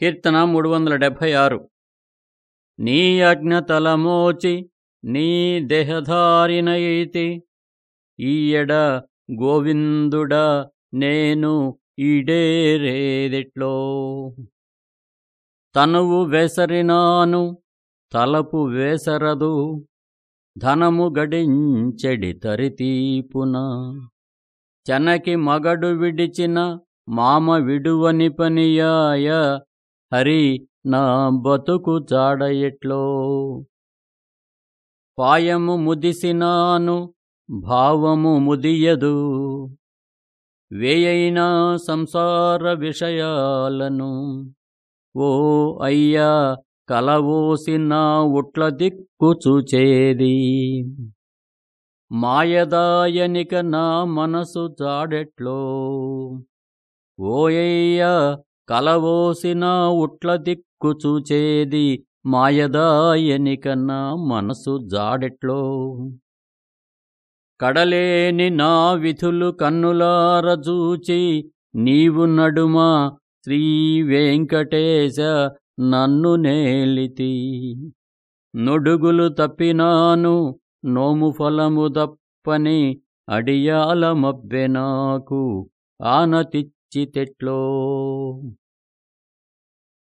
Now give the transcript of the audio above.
కీర్తన మూడు వందల డెబ్భై ఆరు. నీ అజ్ఞతలమోచి నీ దేహధారినైతి ఈయడ గోవిందుడ నేను ఈడేరేదిట్లో. తనువు వేసరినాను తలపు వేసరదు ధనము గడించెడి తరితీపున. చెనకి మగడు విడిచిన మామ విడువని పనియాయ హరి నా బతుకు జాడ ఎట్లో పాయము ముదిసినాను భావము ముదియదు. వేయైనా సంసార విషయాలను ఓ అయ్యా కలవోసి నా ఉట్ల దిక్కు చూచేది. మాయదాయనిక నా మనసు జాడెట్లో. ఓయ్యా కలవోసిన ఉట్ల దిక్కు చూచేది మాయదాయనికన్నా మనసు జాడెట్లో. కడలేని నా విధులు కన్నులారజూచి నీవు నడుమ శ్రీ వెంకటేశ నన్ను నేలితి. నొడుగులు తప్పినాను నోము ఫలము దప్పని అడియాల మబ్బె నాకు ఆనతిచ్చితెట్లో